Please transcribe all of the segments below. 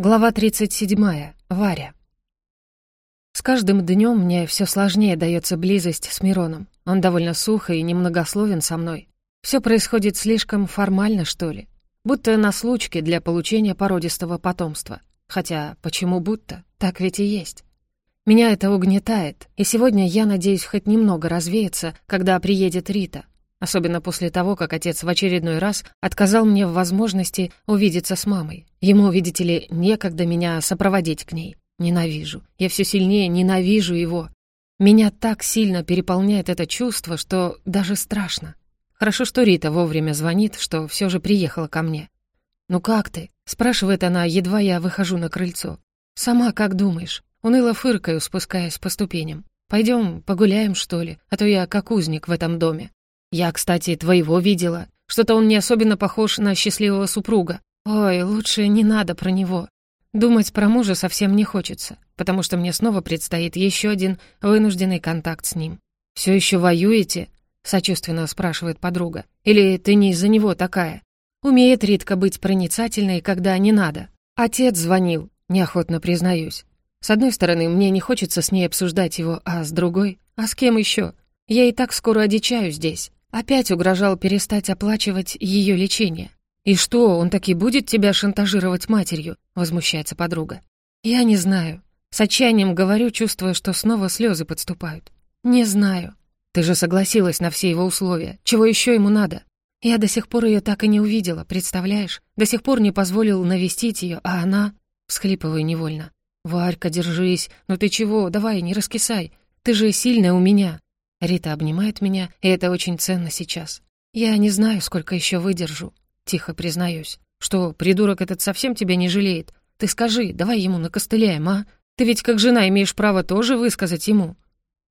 Глава 37. Варя. С каждым днем мне все сложнее дается близость с Мироном. Он довольно сухо и немногословен со мной. Все происходит слишком формально, что ли. Будто на случке для получения породистого потомства. Хотя, почему будто? Так ведь и есть. Меня это угнетает, и сегодня я надеюсь хоть немного развеяться, когда приедет Рита, Особенно после того, как отец в очередной раз отказал мне в возможности увидеться с мамой. Ему, видите ли, некогда меня сопроводить к ней. Ненавижу. Я все сильнее ненавижу его. Меня так сильно переполняет это чувство, что даже страшно. Хорошо, что Рита вовремя звонит, что все же приехала ко мне. «Ну как ты?» — спрашивает она, едва я выхожу на крыльцо. «Сама как думаешь?» Уныло фыркаю, спускаясь по ступеням. Пойдем погуляем, что ли, а то я как узник в этом доме. Я, кстати, твоего видела. Что-то он не особенно похож на счастливого супруга. Ой, лучше не надо про него. Думать про мужа совсем не хочется, потому что мне снова предстоит еще один вынужденный контакт с ним. Все еще воюете?» — сочувственно спрашивает подруга. «Или ты не из-за него такая?» Умеет Ритка быть проницательной, когда не надо. Отец звонил, неохотно признаюсь. С одной стороны, мне не хочется с ней обсуждать его, а с другой... А с кем еще? Я и так скоро одичаю здесь. Опять угрожал перестать оплачивать ее лечение. «И что, он таки будет тебя шантажировать матерью?» — возмущается подруга. «Я не знаю. С отчаянием говорю, чувствуя, что снова слезы подступают. Не знаю. Ты же согласилась на все его условия. Чего еще ему надо? Я до сих пор ее так и не увидела, представляешь? До сих пор не позволил навестить ее, а она...» Всхлипываю невольно. «Варька, держись. Ну ты чего? Давай, не раскисай. Ты же сильная у меня. Рита обнимает меня, и это очень ценно сейчас. Я не знаю, сколько еще выдержу. Тихо признаюсь. Что, придурок этот совсем тебя не жалеет? Ты скажи, давай ему накостыляем, а? Ты ведь как жена имеешь право тоже высказать ему.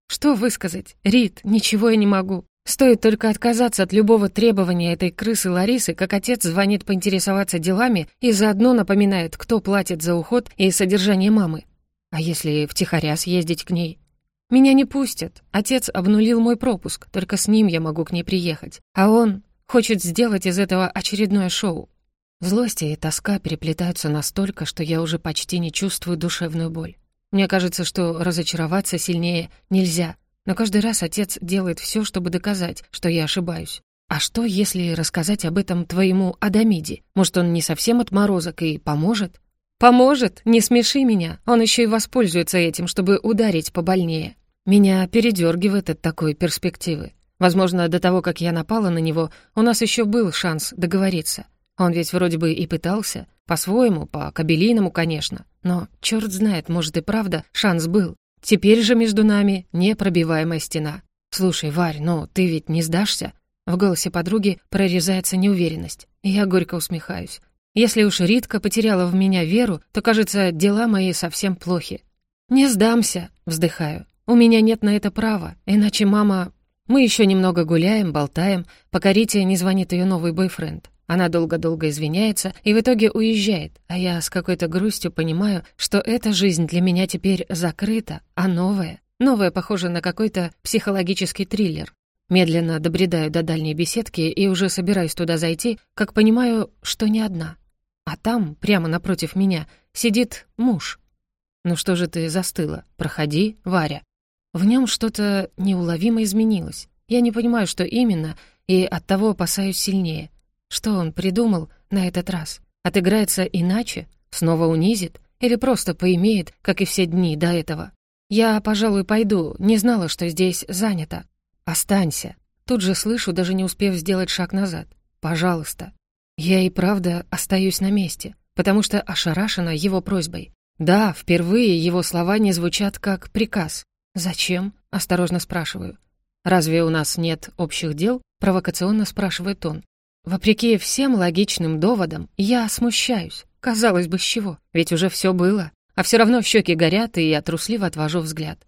Что высказать? Рит, ничего я не могу. Стоит только отказаться от любого требования этой крысы Ларисы, как отец звонит поинтересоваться делами и заодно напоминает, кто платит за уход и содержание мамы. А если втихаря съездить к ней? Меня не пустят. Отец обнулил мой пропуск, только с ним я могу к ней приехать. А он хочет сделать из этого очередное шоу. Злость и тоска переплетаются настолько, что я уже почти не чувствую душевную боль. Мне кажется, что разочароваться сильнее нельзя, но каждый раз отец делает все, чтобы доказать, что я ошибаюсь. А что, если рассказать об этом твоему Адамиде? Может, он не совсем отморозок и поможет? «Поможет? Не смеши меня. Он еще и воспользуется этим, чтобы ударить побольнее». Меня передергивает от такой перспективы. Возможно, до того, как я напала на него, у нас еще был шанс договориться. Он ведь вроде бы и пытался, по-своему, по-кабелиному, конечно. Но, черт знает, может и правда, шанс был. Теперь же между нами непробиваемая стена. «Слушай, Варь, но ты ведь не сдашься?» В голосе подруги прорезается неуверенность. Я горько усмехаюсь. Если уж Ритка потеряла в меня веру, то, кажется, дела мои совсем плохи. «Не сдамся», — вздыхаю. «У меня нет на это права, иначе мама...» Мы еще немного гуляем, болтаем, пока Рите не звонит ее новый бойфренд. Она долго-долго извиняется и в итоге уезжает, а я с какой-то грустью понимаю, что эта жизнь для меня теперь закрыта, а новая... Новая похожа на какой-то психологический триллер. Медленно добредаю до дальней беседки и уже собираюсь туда зайти, как понимаю, что не одна. А там, прямо напротив меня, сидит муж. «Ну что же ты застыла? Проходи, Варя». В нем что-то неуловимо изменилось. Я не понимаю, что именно, и оттого опасаюсь сильнее. Что он придумал на этот раз? Отыграется иначе? Снова унизит? Или просто поимеет, как и все дни до этого? Я, пожалуй, пойду, не знала, что здесь занято. Останься. Тут же слышу, даже не успев сделать шаг назад. Пожалуйста. Я и правда остаюсь на месте, потому что ошарашена его просьбой. Да, впервые его слова не звучат как приказ. «Зачем?» — осторожно спрашиваю. «Разве у нас нет общих дел?» — провокационно спрашивает он. Вопреки всем логичным доводам, я смущаюсь. Казалось бы, с чего? Ведь уже все было. А все равно щеки горят, и я трусливо отвожу взгляд.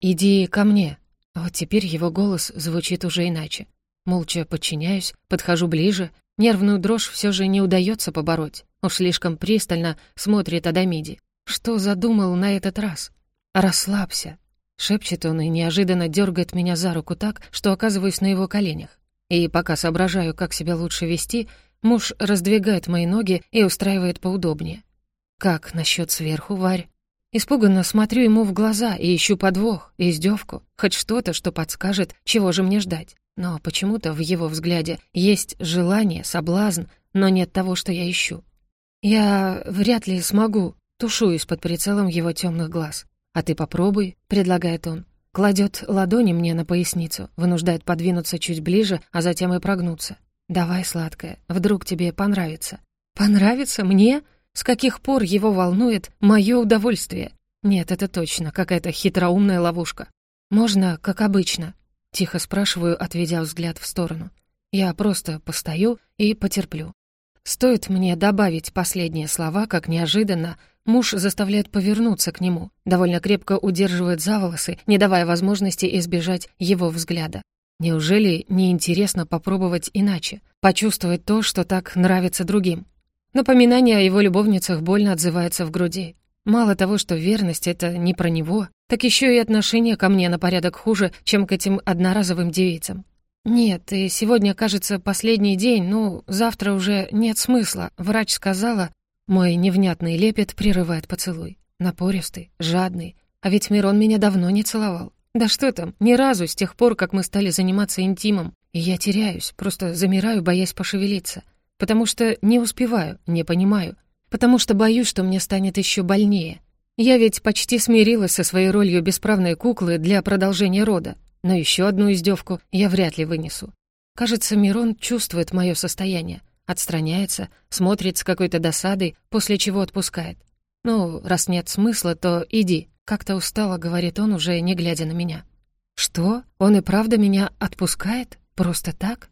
«Иди ко мне». Вот теперь его голос звучит уже иначе. Молча подчиняюсь, подхожу ближе, Нервную дрожь все же не удается побороть. Уж слишком пристально смотрит Адамиди. Что задумал на этот раз? «Расслабься», — шепчет он и неожиданно дергает меня за руку так, что оказываюсь на его коленях. И пока соображаю, как себя лучше вести, муж раздвигает мои ноги и устраивает поудобнее. Как насчет сверху, Варь? Испуганно смотрю ему в глаза и ищу подвох, издевку, хоть что-то, что подскажет, чего же мне ждать. Но почему-то в его взгляде есть желание, соблазн, но нет того, что я ищу. Я вряд ли смогу, тушуюсь под прицелом его темных глаз. «А ты попробуй», — предлагает он. Кладет ладони мне на поясницу, вынуждает подвинуться чуть ближе, а затем и прогнуться. «Давай, сладкая, вдруг тебе понравится». «Понравится? Мне?» С каких пор его волнует мое удовольствие? Нет, это точно какая-то хитроумная ловушка. «Можно, как обычно?» — тихо спрашиваю, отведя взгляд в сторону. «Я просто постою и потерплю». Стоит мне добавить последние слова, как неожиданно муж заставляет повернуться к нему, довольно крепко удерживает за волосы, не давая возможности избежать его взгляда. Неужели не интересно попробовать иначе, почувствовать то, что так нравится другим? Напоминание о его любовницах больно отзывается в груди. Мало того, что верность — это не про него, так еще и отношение ко мне на порядок хуже, чем к этим одноразовым девицам. Нет, и сегодня, кажется, последний день, ну, завтра уже нет смысла. Врач сказала, мой невнятный лепет прерывает поцелуй. Напористый, жадный. А ведь Мирон меня давно не целовал. Да что там, ни разу с тех пор, как мы стали заниматься интимом. И я теряюсь, просто замираю, боясь пошевелиться потому что не успеваю, не понимаю, потому что боюсь, что мне станет еще больнее. Я ведь почти смирилась со своей ролью бесправной куклы для продолжения рода, но еще одну издевку я вряд ли вынесу. Кажется, Мирон чувствует мое состояние, отстраняется, смотрит с какой-то досадой, после чего отпускает. «Ну, раз нет смысла, то иди», — как-то устало говорит он, уже не глядя на меня. «Что? Он и правда меня отпускает? Просто так?»